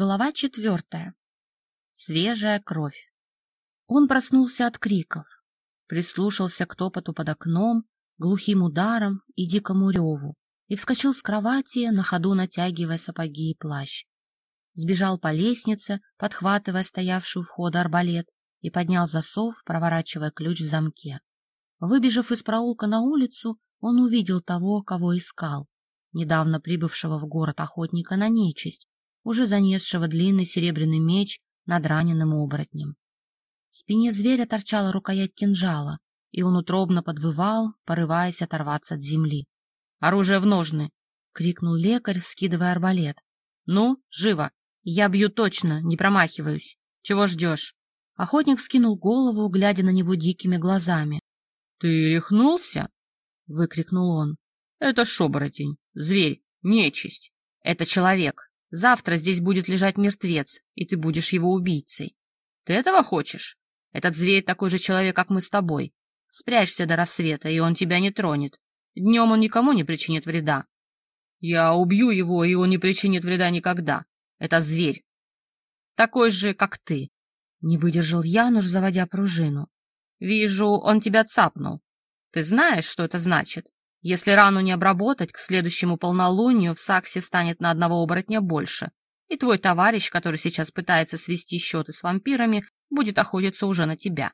Глава четвертая. Свежая кровь. Он проснулся от криков, прислушался к топоту под окном, глухим ударам и дикому реву, и вскочил с кровати, на ходу натягивая сапоги и плащ. Сбежал по лестнице, подхватывая стоявший у входа арбалет, и поднял засов, проворачивая ключ в замке. Выбежав из проулка на улицу, он увидел того, кого искал, недавно прибывшего в город охотника на нечисть, уже занесшего длинный серебряный меч над раненым оборотнем. В спине зверя торчала рукоять кинжала, и он утробно подвывал, порываясь оторваться от земли. — Оружие в ножны! — крикнул лекарь, вскидывая арбалет. — Ну, живо! Я бью точно, не промахиваюсь. Чего ждешь? Охотник вскинул голову, глядя на него дикими глазами. — Ты рехнулся? — выкрикнул он. — Это шоборотень, зверь, нечисть. Это человек. Завтра здесь будет лежать мертвец, и ты будешь его убийцей. Ты этого хочешь? Этот зверь такой же человек, как мы с тобой. Спрячься до рассвета, и он тебя не тронет. Днем он никому не причинит вреда. Я убью его, и он не причинит вреда никогда. Это зверь. Такой же, как ты. Не выдержал Януш, заводя пружину. Вижу, он тебя цапнул. Ты знаешь, что это значит? Если рану не обработать, к следующему полнолунию в Саксе станет на одного оборотня больше, и твой товарищ, который сейчас пытается свести счеты с вампирами, будет охотиться уже на тебя.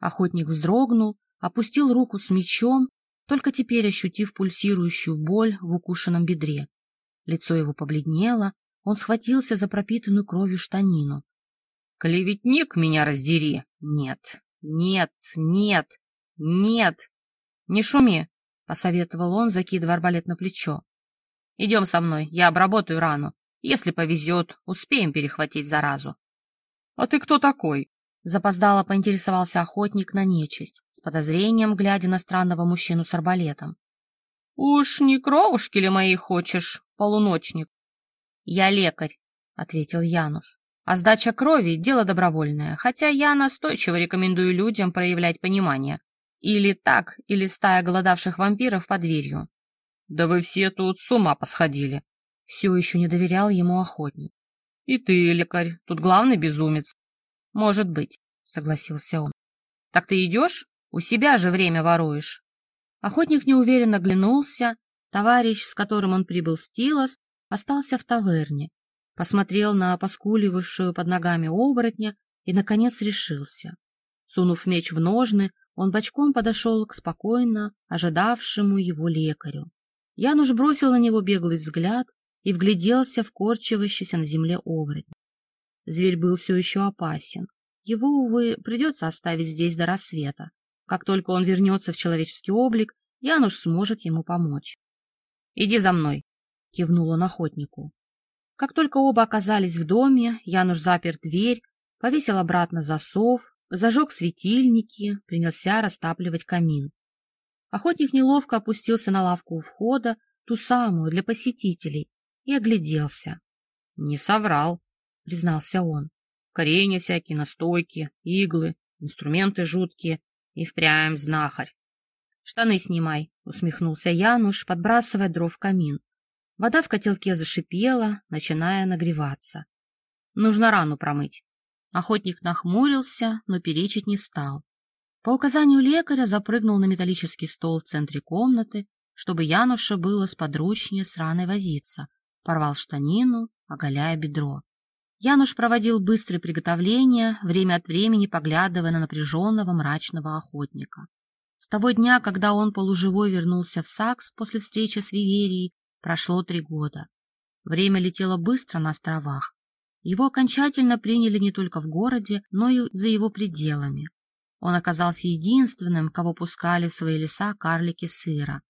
Охотник вздрогнул, опустил руку с мечом, только теперь ощутив пульсирующую боль в укушенном бедре. Лицо его побледнело, он схватился за пропитанную кровью штанину. — Клеветник, меня раздери! Нет, нет, нет, нет! Не шуми, — посоветовал он, закидывая арбалет на плечо. — Идем со мной, я обработаю рану. Если повезет, успеем перехватить заразу. — А ты кто такой? — запоздало поинтересовался охотник на нечисть, с подозрением глядя на странного мужчину с арбалетом. — Уж не кровушки ли мои хочешь, полуночник? — Я лекарь, — ответил Януш. А сдача крови — дело добровольное, хотя я настойчиво рекомендую людям проявлять понимание. Или так, или стая голодавших вампиров под дверью. Да вы все тут с ума посходили. Все еще не доверял ему охотник. И ты, лекарь, тут главный безумец. Может быть, согласился он. Так ты идешь? У себя же время воруешь. Охотник неуверенно глянулся. Товарищ, с которым он прибыл в Стилос, остался в таверне. Посмотрел на поскуливавшую под ногами оборотня и, наконец, решился. Сунув меч в ножны, он бочком подошел к спокойно ожидавшему его лекарю. Януш бросил на него беглый взгляд и вгляделся в корчивающийся на земле оборотень. Зверь был все еще опасен. Его, увы, придется оставить здесь до рассвета. Как только он вернется в человеческий облик, Януш сможет ему помочь. — Иди за мной, — кивнул он охотнику. Как только оба оказались в доме, Януш запер дверь, повесил обратно засов зажег светильники, принялся растапливать камин. Охотник неловко опустился на лавку у входа, ту самую для посетителей, и огляделся. — Не соврал, — признался он. — Коренья всякие, настойки, иглы, инструменты жуткие и впрямь знахарь. — Штаны снимай, — усмехнулся Януш, подбрасывая дров в камин. Вода в котелке зашипела, начиная нагреваться. Нужно рану промыть. Охотник нахмурился, но перечить не стал. По указанию лекаря запрыгнул на металлический стол в центре комнаты, чтобы Януша было сподручнее с раной возиться, порвал штанину, оголяя бедро. Януш проводил быстрые приготовления, время от времени поглядывая на напряженного мрачного охотника. С того дня, когда он полуживой вернулся в Сакс после встречи с Виверией, прошло три года. Время летело быстро на островах. Его окончательно приняли не только в городе, но и за его пределами. Он оказался единственным, кого пускали в свои леса карлики сыра.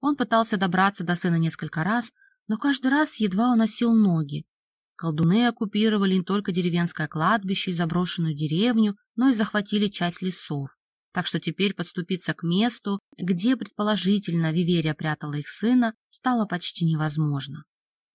Он пытался добраться до сына несколько раз, но каждый раз едва уносил ноги. Колдуны оккупировали не только деревенское кладбище и заброшенную деревню, но и захватили часть лесов. Так что теперь подступиться к месту, где, предположительно, Виверия прятала их сына, стало почти невозможно.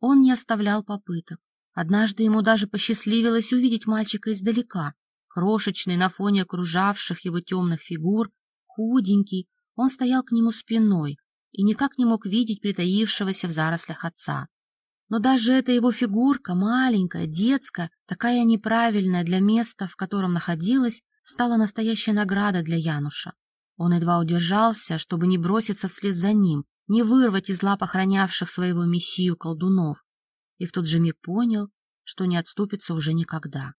Он не оставлял попыток. Однажды ему даже посчастливилось увидеть мальчика издалека. Крошечный на фоне окружавших его темных фигур, худенький, он стоял к нему спиной и никак не мог видеть притаившегося в зарослях отца. Но даже эта его фигурка, маленькая, детская, такая неправильная для места, в котором находилась, стала настоящей наградой для Януша. Он едва удержался, чтобы не броситься вслед за ним, не вырвать из лап охранявших своего мессию колдунов, и в тот же миг понял, что не отступится уже никогда.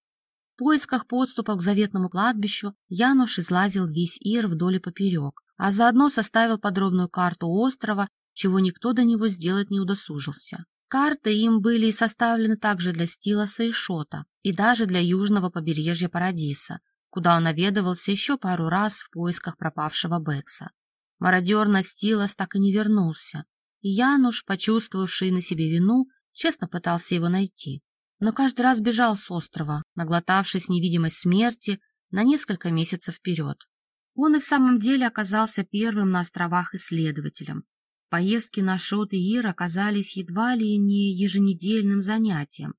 В поисках подступов к заветному кладбищу Януш излазил весь Ир вдоль и поперек, а заодно составил подробную карту острова, чего никто до него сделать не удосужился. Карты им были составлены также для Стилоса и Шота, и даже для южного побережья Парадиса, куда он наведывался еще пару раз в поисках пропавшего Бекса. Мародер на Стилос так и не вернулся, и Януш, почувствовавший на себе вину, честно пытался его найти. Но каждый раз бежал с острова, наглотавшись невидимой смерти на несколько месяцев вперед. Он и в самом деле оказался первым на островах исследователем, Поездки на Шот и Ир оказались едва ли не еженедельным занятием.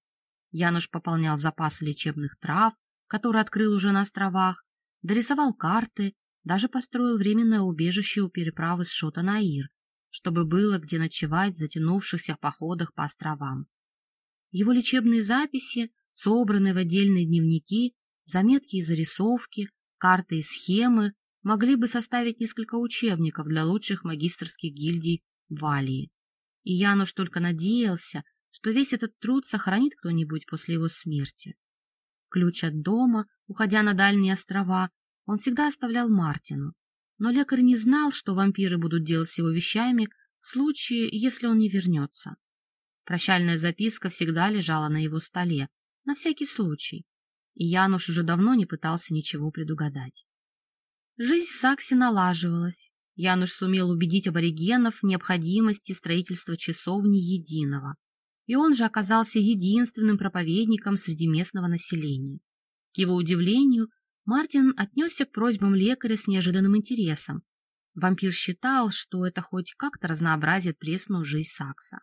Януш пополнял запасы лечебных трав, которые открыл уже на островах, дорисовал карты, даже построил временное убежище у переправы с Шота на Ир, чтобы было где ночевать в затянувшихся походах по островам. Его лечебные записи, собранные в отдельные дневники, заметки и зарисовки, карты и схемы могли бы составить несколько учебников для лучших магистрских гильдий Валии. И Януш только надеялся, что весь этот труд сохранит кто-нибудь после его смерти. Ключ от дома, уходя на дальние острова, он всегда оставлял Мартину. Но лекарь не знал, что вампиры будут делать с его вещами в случае, если он не вернется. Прощальная записка всегда лежала на его столе, на всякий случай, и Януш уже давно не пытался ничего предугадать. Жизнь в Саксе налаживалась. Януш сумел убедить аборигенов в необходимости строительства часовни единого, и он же оказался единственным проповедником среди местного населения. К его удивлению, Мартин отнесся к просьбам лекаря с неожиданным интересом. Вампир считал, что это хоть как-то разнообразит пресную жизнь Сакса.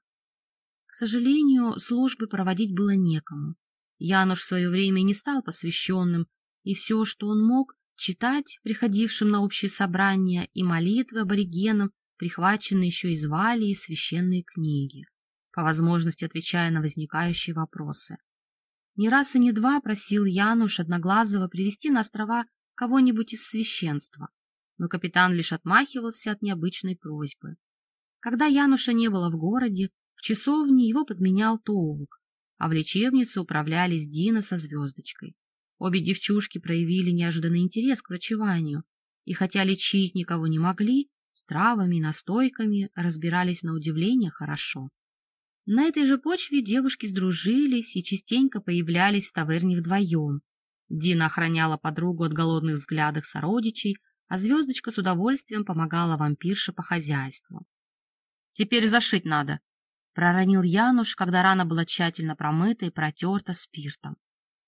К сожалению, службы проводить было некому. Януш в свое время не стал посвященным, и все, что он мог, читать приходившим на общие собрания и молитвы аборигенам, прихваченные еще из Валии священные книги, по возможности отвечая на возникающие вопросы. Не раз и не два просил Януш Одноглазого привести на острова кого-нибудь из священства, но капитан лишь отмахивался от необычной просьбы. Когда Януша не было в городе, в часовне его подменял Тоук, а в лечебнице управлялись Дина со звездочкой. Обе девчушки проявили неожиданный интерес к врачеванию, и хотя лечить никого не могли, с травами и настойками разбирались на удивление хорошо. На этой же почве девушки сдружились и частенько появлялись в таверне вдвоем. Дина охраняла подругу от голодных взглядов сородичей, а Звездочка с удовольствием помогала вампирше по хозяйству. «Теперь зашить надо», — проронил Януш, когда рана была тщательно промыта и протерта спиртом.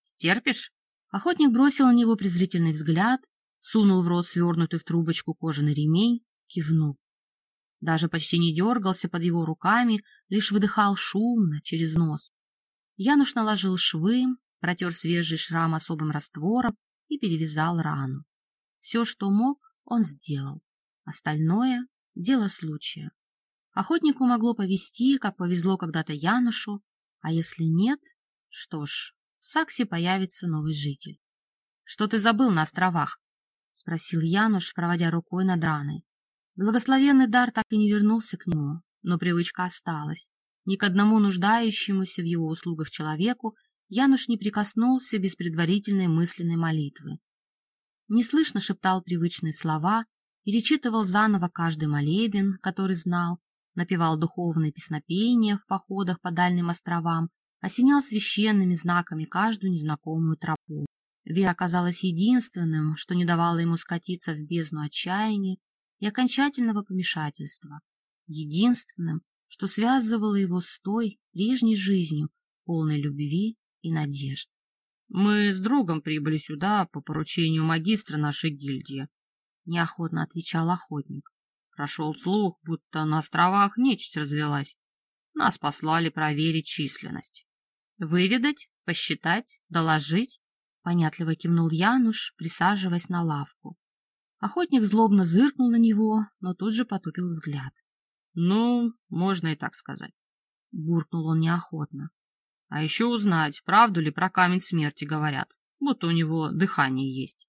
«Стерпишь?» Охотник бросил на него презрительный взгляд, сунул в рот свернутый в трубочку кожаный ремень, кивнул. Даже почти не дергался под его руками, лишь выдыхал шумно через нос. Януш наложил швы, протер свежий шрам особым раствором и перевязал рану. Все, что мог, он сделал. Остальное — дело случая. Охотнику могло повезти, как повезло когда-то Янушу, а если нет, что ж, в Саксе появится новый житель. — Что ты забыл на островах? — спросил Януш, проводя рукой над раной. Благословенный дар так и не вернулся к нему, но привычка осталась. Ни к одному нуждающемуся в его услугах человеку Януш не прикоснулся без предварительной мысленной молитвы. Неслышно шептал привычные слова, перечитывал заново каждый молебен, который знал, напевал духовные песнопения в походах по дальним островам, осенял священными знаками каждую незнакомую тропу. Вера оказалась единственным, что не давало ему скатиться в бездну отчаяния и окончательного помешательства, единственным, что связывало его с той прежней жизнью, полной любви и надежд. «Мы с другом прибыли сюда по поручению магистра нашей гильдии», — неохотно отвечал охотник. Прошел слух, будто на островах нечисть развелась. Нас послали проверить численность. Выведать, посчитать, доложить? Понятливо кивнул Януш, присаживаясь на лавку. Охотник злобно зыркнул на него, но тут же потупил взгляд. Ну, можно и так сказать. — буркнул он неохотно. А еще узнать, правду ли про камень смерти говорят, будто у него дыхание есть.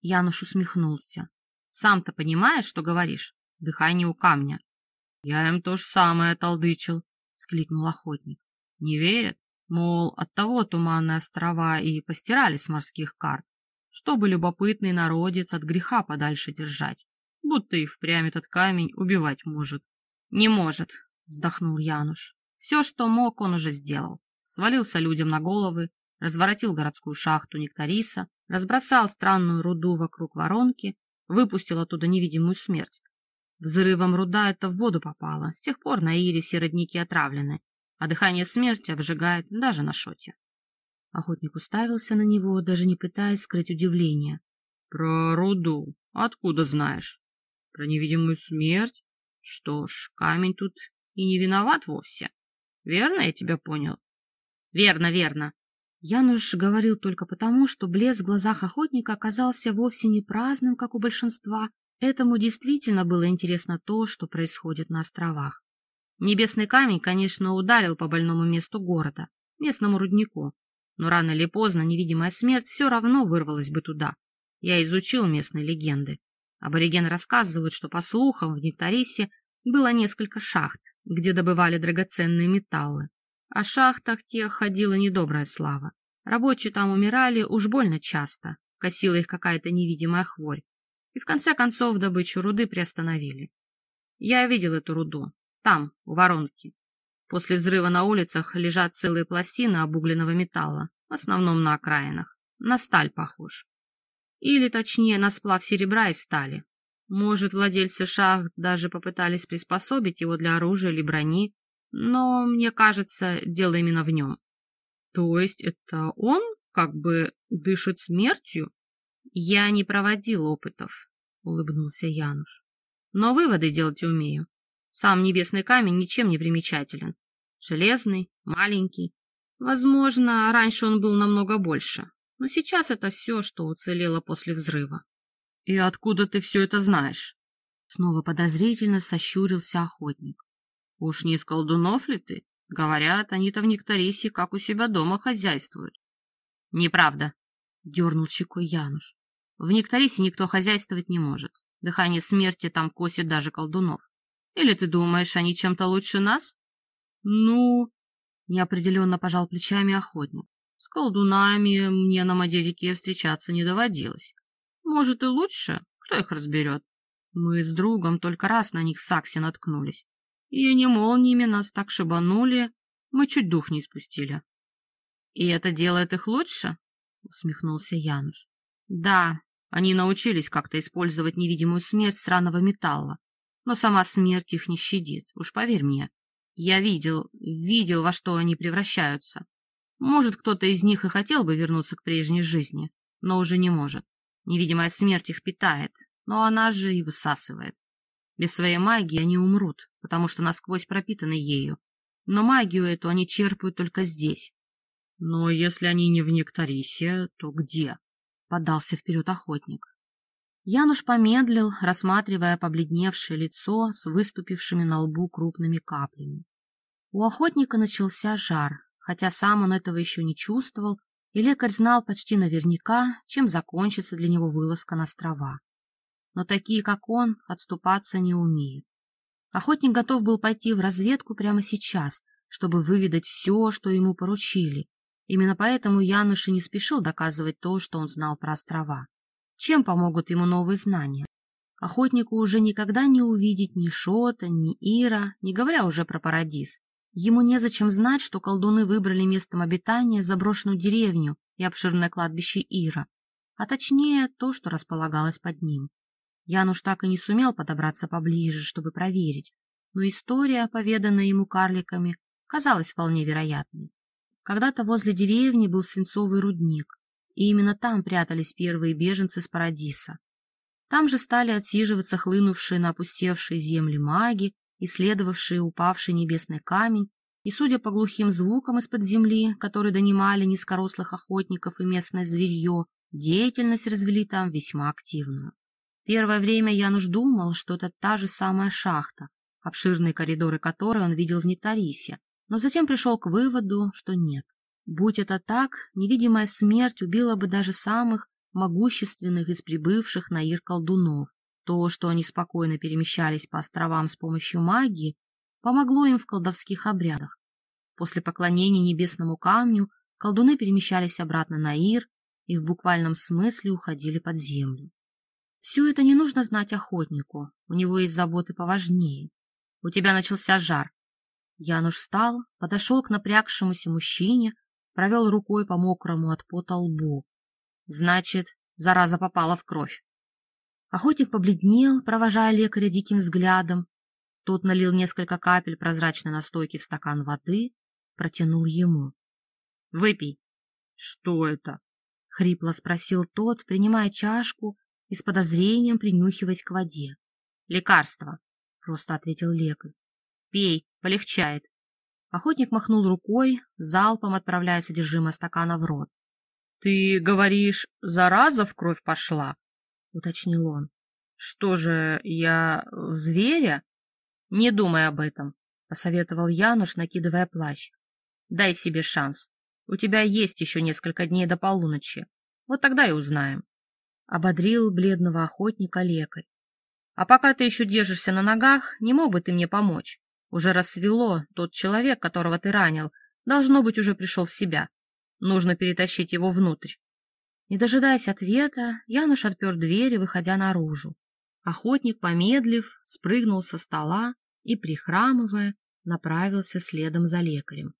Януш усмехнулся. Сам-то понимаешь, что говоришь? Дыхание у камня. Я им то же самое толдычил, — скликнул охотник. Не верят? Мол, оттого туманные острова и постирали с морских карт, чтобы любопытный народец от греха подальше держать, будто и впрямь этот камень убивать может. — Не может, — вздохнул Януш. Все, что мог, он уже сделал. Свалился людям на головы, разворотил городскую шахту Нектариса, разбросал странную руду вокруг воронки, выпустил оттуда невидимую смерть. Взрывом руда это в воду попала, с тех пор на Ире все родники отравлены, а дыхание смерти обжигает даже на шоте. Охотник уставился на него, даже не пытаясь скрыть удивление. — Про руду откуда знаешь? Про невидимую смерть? Что ж, камень тут и не виноват вовсе. Верно я тебя понял? — Верно, верно. Януш говорил только потому, что блеск в глазах охотника оказался вовсе не праздным, как у большинства. Этому действительно было интересно то, что происходит на островах. Небесный камень, конечно, ударил по больному месту города, местному руднику, но рано или поздно невидимая смерть все равно вырвалась бы туда. Я изучил местные легенды. Аборигены рассказывают, что, по слухам, в Нектарисе было несколько шахт, где добывали драгоценные металлы. О шахтах тех ходила недобрая слава. Рабочие там умирали уж больно часто, косила их какая-то невидимая хворь. И в конце концов добычу руды приостановили. Я видел эту руду, там, у воронки. После взрыва на улицах лежат целые пластины обугленного металла, в основном на окраинах. На сталь похож. Или, точнее, на сплав серебра и стали. Может, владельцы шахт даже попытались приспособить его для оружия или брони, но, мне кажется, дело именно в нем. То есть это он как бы дышит смертью? Я не проводил опытов, улыбнулся Януш. Но выводы делать умею. Сам небесный камень ничем не примечателен. Железный, маленький. Возможно, раньше он был намного больше, но сейчас это все, что уцелело после взрыва. — И откуда ты все это знаешь? Снова подозрительно сощурился охотник. — Уж не из колдунов ли ты? Говорят, они-то в Нектарисе как у себя дома хозяйствуют. — Неправда, — дернул щекой Януш. — В Нектарисе никто хозяйствовать не может. Дыхание смерти там косит даже колдунов. Или ты думаешь, они чем-то лучше нас? Ну, неопределенно пожал плечами охотник. С колдунами мне на Мадерике встречаться не доводилось. Может, и лучше, кто их разберет. Мы с другом только раз на них в Саксе наткнулись. И они молниями нас так шибанули, мы чуть дух не спустили. — И это делает их лучше? — усмехнулся Януш. — Да, они научились как-то использовать невидимую смерть странного металла но сама смерть их не щадит, уж поверь мне. Я видел, видел, во что они превращаются. Может, кто-то из них и хотел бы вернуться к прежней жизни, но уже не может. Невидимая смерть их питает, но она же и высасывает. Без своей магии они умрут, потому что насквозь пропитаны ею. Но магию эту они черпают только здесь. Но если они не в Нектарисе, то где? Подался вперед охотник. Януш помедлил, рассматривая побледневшее лицо с выступившими на лбу крупными каплями. У охотника начался жар, хотя сам он этого еще не чувствовал, и лекарь знал почти наверняка, чем закончится для него вылазка на острова. Но такие, как он, отступаться не умеют. Охотник готов был пойти в разведку прямо сейчас, чтобы выведать все, что ему поручили. Именно поэтому Януш и не спешил доказывать то, что он знал про острова. Чем помогут ему новые знания? Охотнику уже никогда не увидеть ни Шота, ни Ира, не говоря уже про Парадис. Ему незачем знать, что колдуны выбрали местом обитания заброшенную деревню и обширное кладбище Ира, а точнее то, что располагалось под ним. Януш так и не сумел подобраться поближе, чтобы проверить, но история, поведанная ему карликами, казалась вполне вероятной. Когда-то возле деревни был свинцовый рудник, и именно там прятались первые беженцы с Парадиса. Там же стали отсиживаться хлынувшие на опустевшие земли маги, исследовавшие упавший небесный камень, и, судя по глухим звукам из-под земли, которые донимали низкорослых охотников и местное зверье, деятельность развели там весьма активную. Первое время Януш думал, что это та же самая шахта, обширные коридоры которой он видел в Нектарисе, но затем пришел к выводу, что нет. Будь это так, невидимая смерть убила бы даже самых могущественных из прибывших на Ир колдунов. То, что они спокойно перемещались по островам с помощью магии, помогло им в колдовских обрядах. После поклонения небесному камню колдуны перемещались обратно на Ир и в буквальном смысле уходили под землю. Все это не нужно знать охотнику, у него есть заботы поважнее. У тебя начался жар. Януш встал, подошел к напрягшемуся мужчине, провел рукой по мокрому от пота лбу. Значит, зараза попала в кровь. Охотник побледнел, провожая лекаря диким взглядом. Тот налил несколько капель прозрачной настойки в стакан воды, протянул ему. — Выпей. — Что это? — хрипло спросил тот, принимая чашку и с подозрением принюхиваясь к воде. — Лекарство, — просто ответил лекарь. — Пей, полегчает. Охотник махнул рукой, залпом отправляя содержимое стакана в рот. — Ты говоришь, зараза в кровь пошла? — уточнил он. — Что же, я зверя? — Не думай об этом, — посоветовал Януш, накидывая плащ. — Дай себе шанс. У тебя есть еще несколько дней до полуночи. Вот тогда и узнаем. Ободрил бледного охотника лекарь. А пока ты еще держишься на ногах, не мог бы ты мне помочь? Уже рассвело, тот человек, которого ты ранил, должно быть, уже пришел в себя. Нужно перетащить его внутрь. Не дожидаясь ответа, Януш отпер дверь, выходя наружу. Охотник, помедлив, спрыгнул со стола и, прихрамывая, направился следом за лекарем.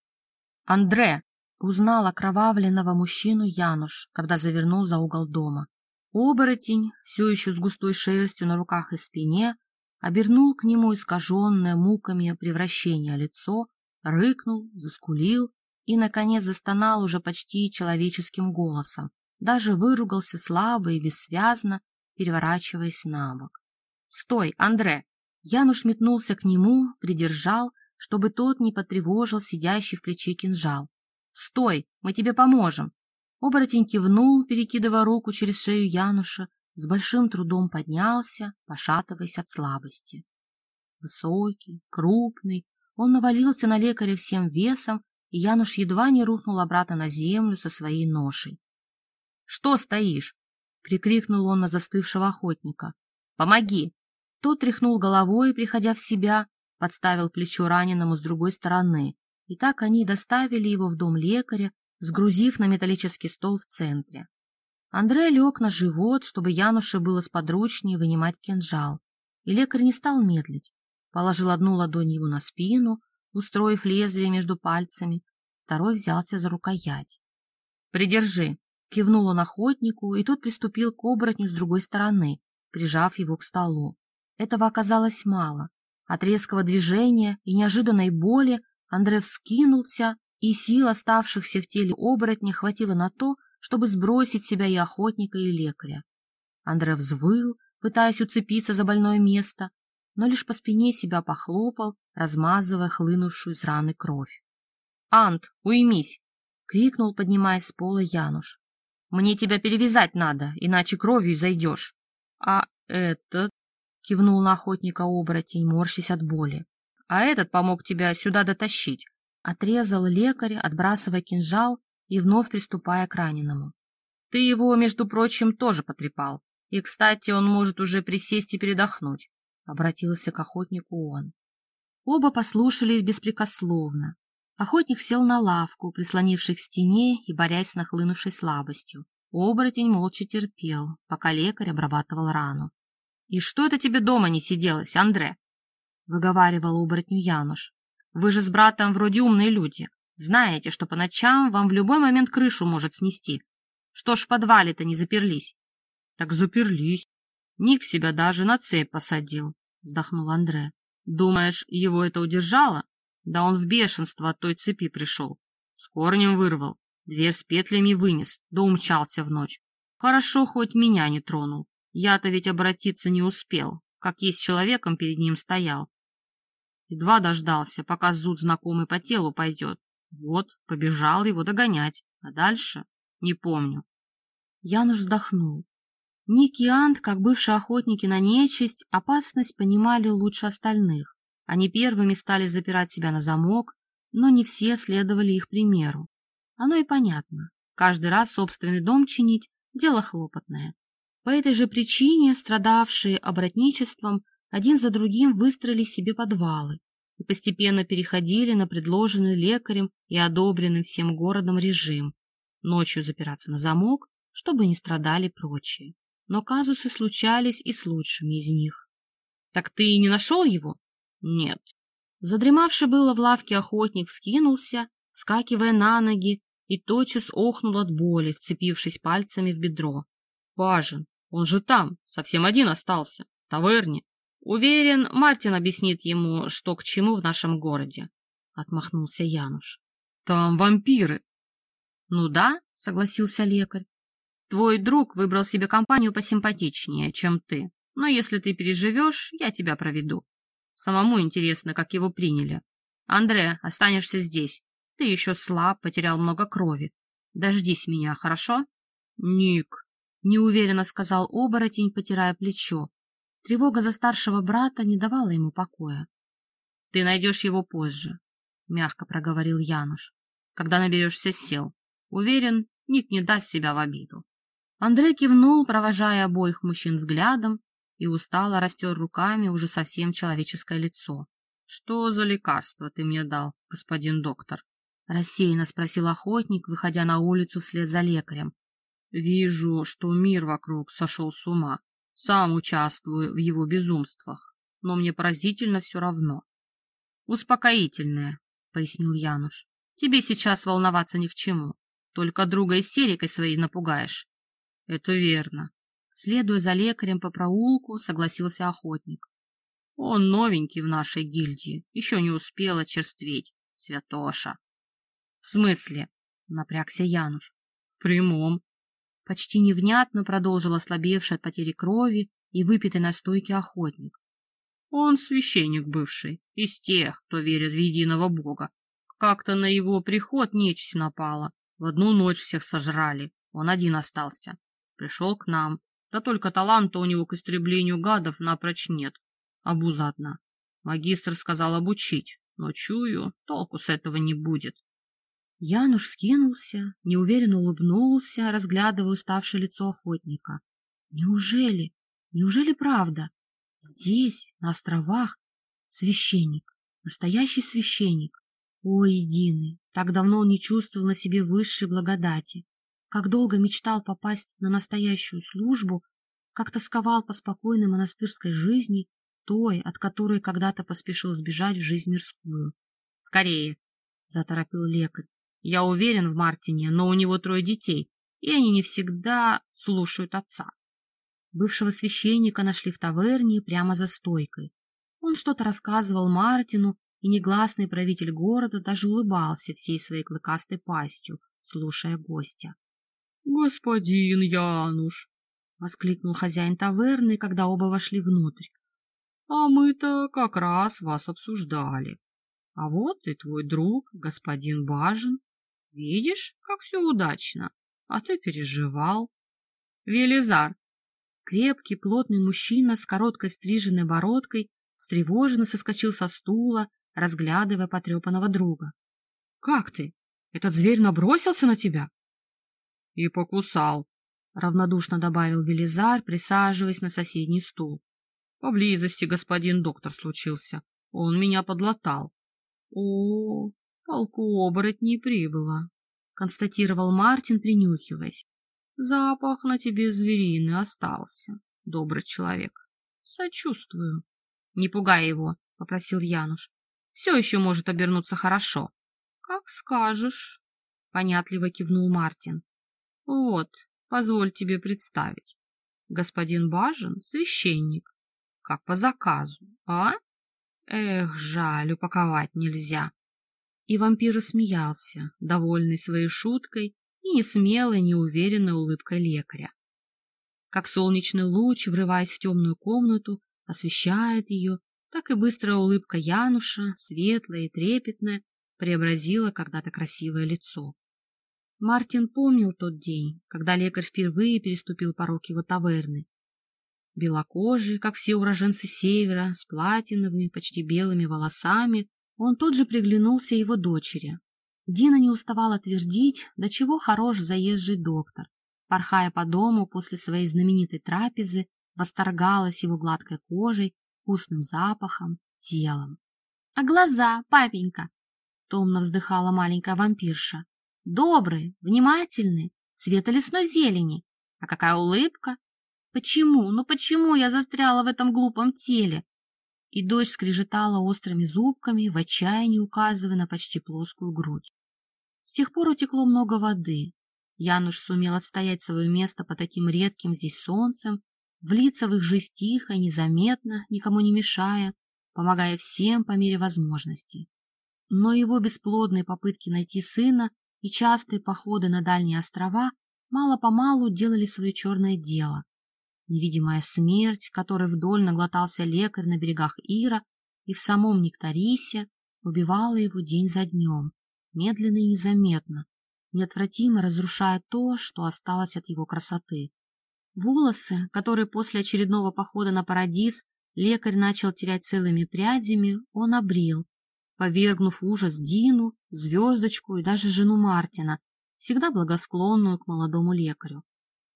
«Андре!» — узнал окровавленного мужчину Януш, когда завернул за угол дома. Оборотень, все еще с густой шерстью на руках и спине, обернул к нему искаженное муками превращения лицо, рыкнул, заскулил и, наконец, застонал уже почти человеческим голосом, даже выругался слабо и бессвязно, переворачиваясь на бок. «Стой, Андре!» Януш метнулся к нему, придержал, чтобы тот не потревожил сидящий в плече кинжал. «Стой, мы тебе поможем!» Оборотень кивнул, перекидывая руку через шею Януша, с большим трудом поднялся, пошатываясь от слабости. Высокий, крупный, он навалился на лекаря всем весом, и Януш едва не рухнул обратно на землю со своей ношей. — Что стоишь? — прикрикнул он на застывшего охотника. — Помоги! Тот тряхнул головой, приходя в себя, подставил плечо раненому с другой стороны, и так они доставили его в дом лекаря, сгрузив на металлический стол в центре. Андрей лег на живот, чтобы Януше было сподручнее вынимать кинжал, и лекарь не стал медлить. Положил одну ладонь ему на спину, устроив лезвие между пальцами, второй взялся за рукоять. «Придержи!» — кивнул он охотнику, и тот приступил к оборотню с другой стороны, прижав его к столу. Этого оказалось мало. От резкого движения и неожиданной боли Андрей вскинулся и сил оставшихся в теле оборотня хватило на то, чтобы сбросить себя и охотника, и лекаря. Андре взвыл, пытаясь уцепиться за больное место, но лишь по спине себя похлопал, размазывая хлынувшую из раны кровь. — Ант, уймись! — крикнул, поднимаясь с пола Януш. — Мне тебя перевязать надо, иначе кровью зайдешь. — А этот? — кивнул на охотника оборотень, морщась от боли. — А этот помог тебя сюда дотащить. Отрезал лекарь, отбрасывая кинжал и вновь приступая к раненому. Ты его, между прочим, тоже потрепал. И, кстати, он может уже присесть и передохнуть, — обратился к охотнику он. Оба послушались беспрекословно. Охотник сел на лавку, прислонившись к стене и борясь с нахлынувшей слабостью. Оборотень молча терпел, пока лекарь обрабатывал рану. — И что это тебе дома не сиделось, Андре? — выговаривал оборотню Януш. Вы же с братом вроде умные люди. Знаете, что по ночам вам в любой момент крышу может снести. Что ж в подвале-то не заперлись? Так заперлись. Ник себя даже на цепь посадил, вздохнул Андре. Думаешь, его это удержало? Да он в бешенство от той цепи пришел. С корнем вырвал, дверь с петлями вынес, да умчался в ночь. Хорошо, хоть меня не тронул. Я-то ведь обратиться не успел, как есть человеком перед ним стоял. Едва дождался, пока зуд знакомый по телу пойдет. Вот, побежал его догонять. А дальше? Не помню. Януш вздохнул. Ник и Ант, как бывшие охотники на нечисть, опасность понимали лучше остальных. Они первыми стали запирать себя на замок, но не все следовали их примеру. Оно и понятно. Каждый раз собственный дом чинить – дело хлопотное. По этой же причине страдавшие обратничеством один за другим выстроили себе подвалы и постепенно переходили на предложенный лекарем и одобренный всем городом режим – ночью запираться на замок, чтобы не страдали прочие. Но казусы случались и с лучшими из них. — Так ты и не нашел его? — Нет. Задремавший было в лавке охотник вскинулся, скакивая на ноги, и тотчас охнул от боли, вцепившись пальцами в бедро. — Важен, он же там, совсем один остался, в таверне. Уверен, Мартин объяснит ему, что к чему в нашем городе, — отмахнулся Януш. — Там вампиры. — Ну да, — согласился лекарь. Твой друг выбрал себе компанию посимпатичнее, чем ты. Но если ты переживешь, я тебя проведу. Самому интересно, как его приняли. Андре, останешься здесь. Ты еще слаб, потерял много крови. Дождись меня, хорошо? Ник, неуверенно сказал оборотень, потирая плечо. Тревога за старшего брата не давала ему покоя. Ты найдешь его позже, мягко проговорил Януш. Когда наберешься сил. Уверен, Ник не даст себя в обиду. Андрей кивнул, провожая обоих мужчин взглядом, и устало растер руками уже совсем человеческое лицо. — Что за лекарство ты мне дал, господин доктор? — рассеянно спросил охотник, выходя на улицу вслед за лекарем. — Вижу, что мир вокруг сошел с ума. Сам участвую в его безумствах, но мне поразительно все равно. — Успокоительное, — пояснил Януш. — Тебе сейчас волноваться ни к чему. Только друга истерикой своей напугаешь. Это верно. Следуя за лекарем по проулку, согласился охотник. Он новенький в нашей гильдии, еще не успел очерстветь, святоша. В смысле? Напрягся Януш. В прямом. Почти невнятно продолжил ослабевший от потери крови и выпитой настойки охотник. Он священник бывший, из тех, кто верит в единого бога. Как-то на его приход нечисть напала. В одну ночь всех сожрали. Он один остался. Пришел к нам. Да только таланта у него к истреблению гадов напрочь нет. Обуза одна. Магистр сказал обучить, но чую, толку с этого не будет. Януш скинулся, неуверенно улыбнулся, разглядывая уставшее лицо охотника. Неужели, неужели правда? Здесь, на островах, священник, настоящий священник. О, единый, так давно он не чувствовал на себе высшей благодати как долго мечтал попасть на настоящую службу, как тосковал по спокойной монастырской жизни, той, от которой когда-то поспешил сбежать в жизнь мирскую. — Скорее, — заторопил лекарь. — Я уверен в Мартине, но у него трое детей, и они не всегда слушают отца. Бывшего священника нашли в таверне прямо за стойкой. Он что-то рассказывал Мартину, и негласный правитель города даже улыбался всей своей клыкастой пастью, слушая гостя. «Господин Януш!» — воскликнул хозяин таверны, когда оба вошли внутрь. «А мы-то как раз вас обсуждали. А вот и твой друг, господин Бажин. Видишь, как все удачно, а ты переживал. Велизар!» Крепкий, плотный мужчина с короткой стриженной бородкой встревоженно соскочил со стула, разглядывая потрепанного друга. — Как ты? Этот зверь набросился на тебя? И покусал, — равнодушно добавил Велизар, присаживаясь на соседний стул. Поблизости господин доктор случился. Он меня подлатал. — О, полку оборотней прибыло, — констатировал Мартин, принюхиваясь. — Запах на тебе звериный остался, добрый человек. Сочувствую. — Не пугай его, — попросил Януш. — Все еще может обернуться хорошо. — Как скажешь, — понятливо кивнул Мартин. Вот, позволь тебе представить. Господин Бажин — священник. Как по заказу, а? Эх, жаль, упаковать нельзя. И вампир рассмеялся, довольный своей шуткой и несмелой, неуверенной улыбкой лекаря. Как солнечный луч, врываясь в темную комнату, освещает ее, так и быстрая улыбка Януша, светлая и трепетная, преобразила когда-то красивое лицо. Мартин помнил тот день, когда лекарь впервые переступил порог его таверны. Белокожий, как все уроженцы севера, с платиновыми, почти белыми волосами, он тут же приглянулся его дочери. Дина не уставала твердить, до чего хорош заезжий доктор. Порхая по дому после своей знаменитой трапезы, восторгалась его гладкой кожей, вкусным запахом, телом. — А глаза, папенька? — томно вздыхала маленькая вампирша. — Добрые, внимательные, цвета лесной зелени. А какая улыбка! Почему, ну почему я застряла в этом глупом теле? И дочь скрежетала острыми зубками, в отчаянии указывая на почти плоскую грудь. С тех пор утекло много воды. Януш сумел отстоять свое место по таким редким здесь солнцем, влиться в их жизнь тихо и незаметно, никому не мешая, помогая всем по мере возможностей. Но его бесплодные попытки найти сына и частые походы на дальние острова мало-помалу делали свое черное дело. Невидимая смерть, которой вдоль наглотался лекарь на берегах Ира и в самом Нектарисе, убивала его день за днем, медленно и незаметно, неотвратимо разрушая то, что осталось от его красоты. Волосы, которые после очередного похода на Парадис лекарь начал терять целыми прядями, он обрел, повергнув ужас Дину, Звездочку и даже жену Мартина, всегда благосклонную к молодому лекарю.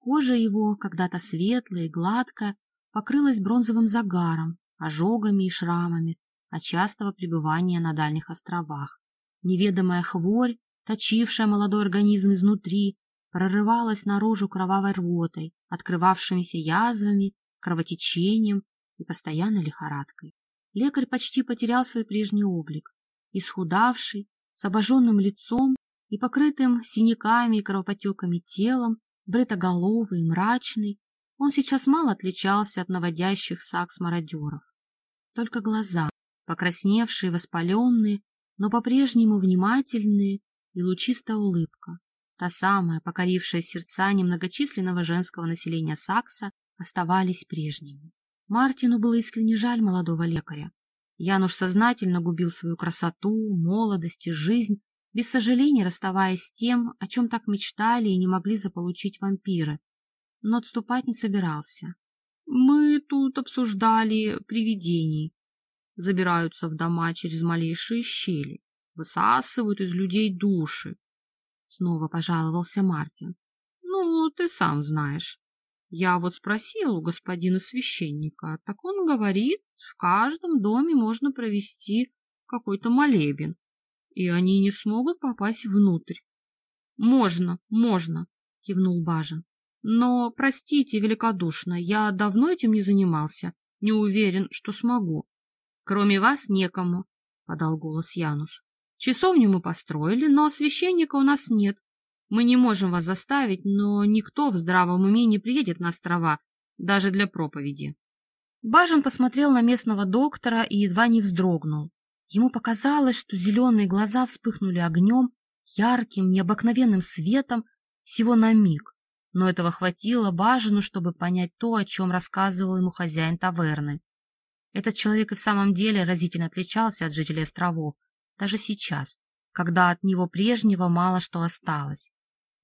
Кожа его, когда-то светлая и гладкая, покрылась бронзовым загаром, ожогами и шрамами от частого пребывания на дальних островах. Неведомая хворь, точившая молодой организм изнутри, прорывалась наружу кровавой рвотой, открывавшимися язвами, кровотечением и постоянной лихорадкой. Лекарь почти потерял свой прежний облик, исхудавший, с обожженным лицом и покрытым синяками и кровопотеками телом, бритоголовый мрачный, он сейчас мало отличался от наводящих сакс мародеров. Только глаза, покрасневшие, воспаленные, но по-прежнему внимательные и лучистая улыбка, та самая, покорившая сердца немногочисленного женского населения Сакса, оставались прежними. Мартину было искренне жаль молодого лекаря. Януш сознательно губил свою красоту, молодость и жизнь, без сожаления расставаясь с тем, о чем так мечтали и не могли заполучить вампиры. Но отступать не собирался. «Мы тут обсуждали привидений. Забираются в дома через малейшие щели, высасывают из людей души». Снова пожаловался Мартин. «Ну, ты сам знаешь. Я вот спросил у господина священника, так он говорит, в каждом доме можно провести какой-то молебен, и они не смогут попасть внутрь. — Можно, можно, — кивнул Бажин. — Но, простите великодушно, я давно этим не занимался, не уверен, что смогу. — Кроме вас некому, — подал голос Януш. — Часовню мы построили, но священника у нас нет, мы не можем вас заставить, но никто в здравом уме не приедет на острова, даже для проповеди. Бажен посмотрел на местного доктора и едва не вздрогнул. Ему показалось, что зеленые глаза вспыхнули огнем, ярким, необыкновенным светом, всего на миг. Но этого хватило Бажену, чтобы понять то, о чем рассказывал ему хозяин таверны. Этот человек и в самом деле разительно отличался от жителей островов, даже сейчас, когда от него прежнего мало что осталось.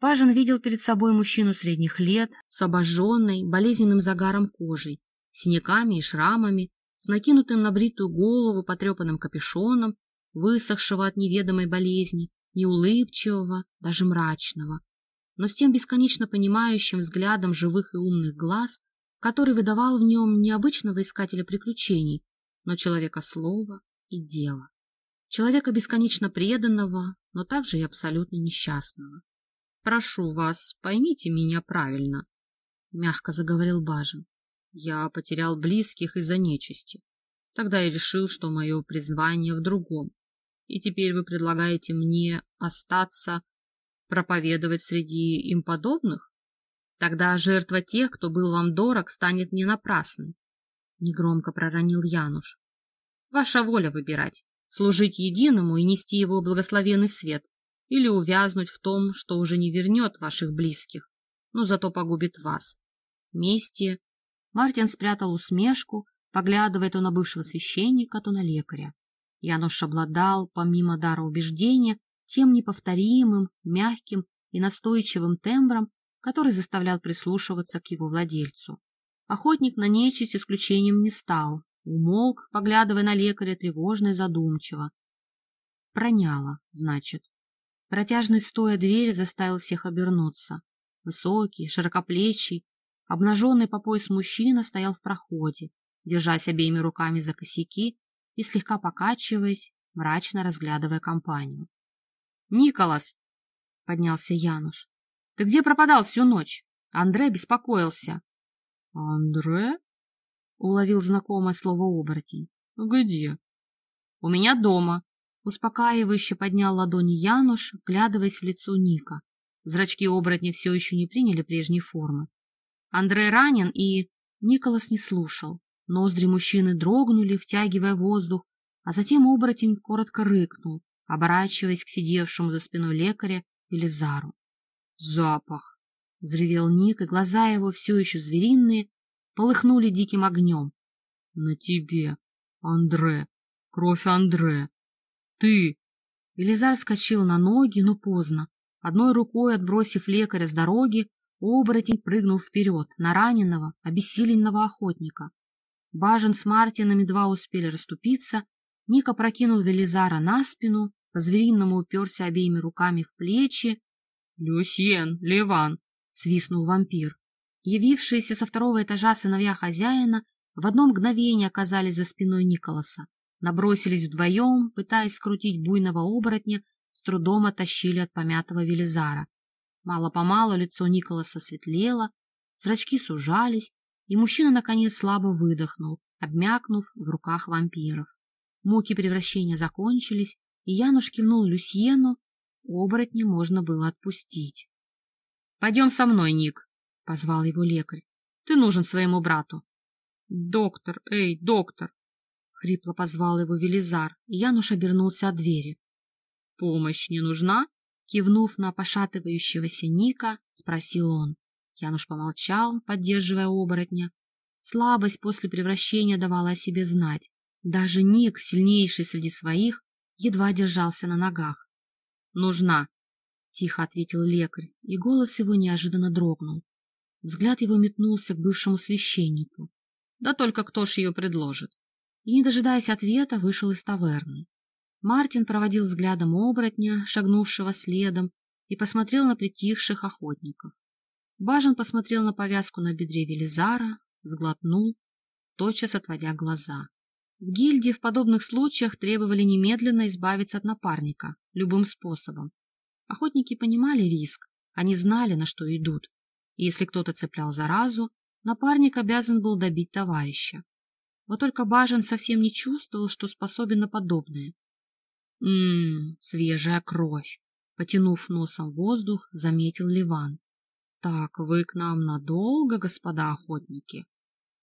Важен видел перед собой мужчину средних лет с обожженной, болезненным загаром кожей, синяками и шрамами, с накинутым на бритую голову потрепанным капюшоном, высохшего от неведомой болезни, неулыбчивого, даже мрачного, но с тем бесконечно понимающим взглядом живых и умных глаз, который выдавал в нем необычного искателя приключений, но человека слова и дела. Человека бесконечно преданного, но также и абсолютно несчастного. Прошу вас, поймите меня правильно, — мягко заговорил Бажин. Я потерял близких из-за нечисти. Тогда я решил, что мое призвание в другом. И теперь вы предлагаете мне остаться проповедовать среди им подобных? Тогда жертва тех, кто был вам дорог, станет не напрасной. Негромко проронил Януш. Ваша воля выбирать, служить единому и нести его благословенный свет, или увязнуть в том, что уже не вернет ваших близких, но зато погубит вас. Мести. Мартин спрятал усмешку, поглядывая то на бывшего священника, то на лекаря. Януш обладал, помимо дара убеждения, тем неповторимым, мягким и настойчивым тембром, который заставлял прислушиваться к его владельцу. Охотник на нечисть исключением не стал, умолк, поглядывая на лекаря тревожно и задумчиво, Проняло, значит. Протяжный стоя двери заставил всех обернуться. Высокий, широкоплечий, обнаженный по пояс мужчина стоял в проходе, держась обеими руками за косяки и слегка покачиваясь, мрачно разглядывая компанию. — Николас! — поднялся Януш. — Ты где пропадал всю ночь? Андре беспокоился. — Андре? — уловил знакомое слово оборотень. — Где? — У меня дома. Успокаивающе поднял ладони Януш, вглядываясь в лицо Ника. Зрачки оборотня все еще не приняли прежней формы. Андрей ранен, и... Николас не слушал. Ноздри мужчины дрогнули, втягивая воздух, а затем оборотень коротко рыкнул, оборачиваясь к сидевшему за спиной лекаря Елизару. «Запах!» — взревел Ник, и глаза его, все еще звериные, полыхнули диким огнем. «На тебе, Андре! Кровь Андре! Ты!» Елизар вскочил на ноги, но поздно. Одной рукой отбросив лекаря с дороги, оборотень прыгнул вперед на раненого, обессиленного охотника. Бажен с Мартином едва успели расступиться, Ника прокинул Велизара на спину, по-звериному уперся обеими руками в плечи. — Люсьен, Ливан! — свистнул вампир. Явившиеся со второго этажа сыновья хозяина в одно мгновение оказались за спиной Николаса. Набросились вдвоем, пытаясь скрутить буйного оборотня, с трудом оттащили от помятого Велизара. Мало-помалу лицо Николаса светлело, зрачки сужались, и мужчина, наконец, слабо выдохнул, обмякнув в руках вампиров. Муки превращения закончились, и Януш кивнул Люсьену, оборотня можно было отпустить. — Пойдем со мной, Ник, — позвал его лекарь. — Ты нужен своему брату. — Доктор, эй, доктор! — хрипло позвал его Велизар, и Януш обернулся от двери. — Помощь не нужна? — кивнув на пошатывающегося Ника, спросил он. Януш помолчал, поддерживая оборотня. Слабость после превращения давала о себе знать. Даже Ник, сильнейший среди своих, едва держался на ногах. «Нужна», — тихо ответил лекарь, и голос его неожиданно дрогнул. Взгляд его метнулся к бывшему священнику. «Да только кто ж ее предложит?» И, не дожидаясь ответа, вышел из таверны. Мартин проводил взглядом оборотня, шагнувшего следом, и посмотрел на притихших охотников. Бажен посмотрел на повязку на бедре Велизара, сглотнул, тотчас отводя глаза. В гильдии в подобных случаях требовали немедленно избавиться от напарника, любым способом. Охотники понимали риск, они знали, на что идут. И если кто-то цеплял заразу, напарник обязан был добить товарища. Вот только Бажен совсем не чувствовал, что способен на подобное. «Ммм, свежая кровь!» Потянув носом воздух, заметил Ливан. «Так, вы к нам надолго, господа охотники?»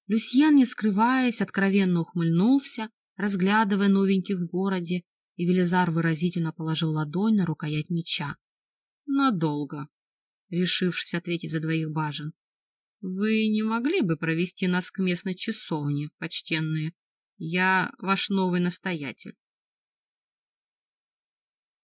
Люсьен, не скрываясь, откровенно ухмыльнулся, разглядывая новеньких в городе, и Велизар выразительно положил ладонь на рукоять меча. «Надолго», — решившись ответить за двоих бажен. «Вы не могли бы провести нас к местной часовне, почтенные? Я ваш новый настоятель».